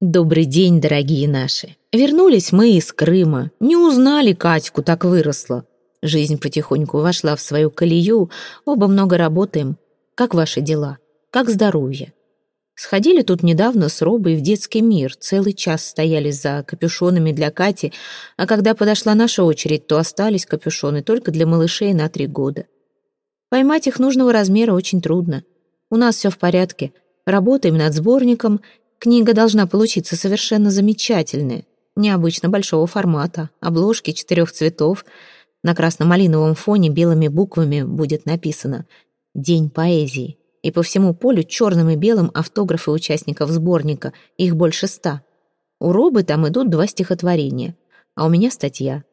Добрый день, дорогие наши. Вернулись мы из Крыма. Не узнали Катьку, так выросла. Жизнь потихоньку вошла в свою колею. Оба много работаем. Как ваши дела? Как здоровье? Сходили тут недавно с Робой в детский мир. Целый час стояли за капюшонами для Кати, а когда подошла наша очередь, то остались капюшоны только для малышей на три года. Поймать их нужного размера очень трудно. У нас все в порядке. Работаем над сборником — Книга должна получиться совершенно замечательная, необычно большого формата, обложки четырех цветов. На красно-малиновом фоне белыми буквами будет написано «День поэзии». И по всему полю черным и белым автографы участников сборника, их больше ста. У Робы там идут два стихотворения, а у меня статья.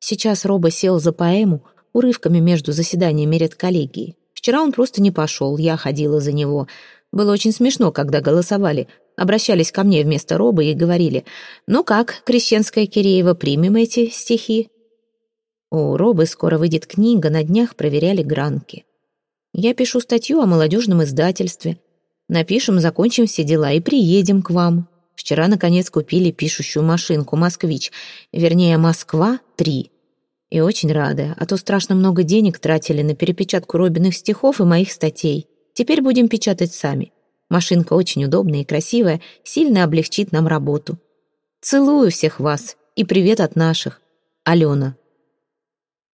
Сейчас Роба сел за поэму урывками между заседаниями редколлегии. Вчера он просто не пошел, я ходила за него. Было очень смешно, когда голосовали обращались ко мне вместо Робы и говорили, «Ну как, крещенская Киреева, примем эти стихи?» У Робы скоро выйдет книга, на днях проверяли гранки. Я пишу статью о молодежном издательстве. Напишем, закончим все дела и приедем к вам. Вчера, наконец, купили пишущую машинку «Москвич», вернее, «Москва-3». И очень рада, а то страшно много денег тратили на перепечатку Робиных стихов и моих статей. Теперь будем печатать сами. Машинка очень удобная и красивая, сильно облегчит нам работу. Целую всех вас и привет от наших. Алена.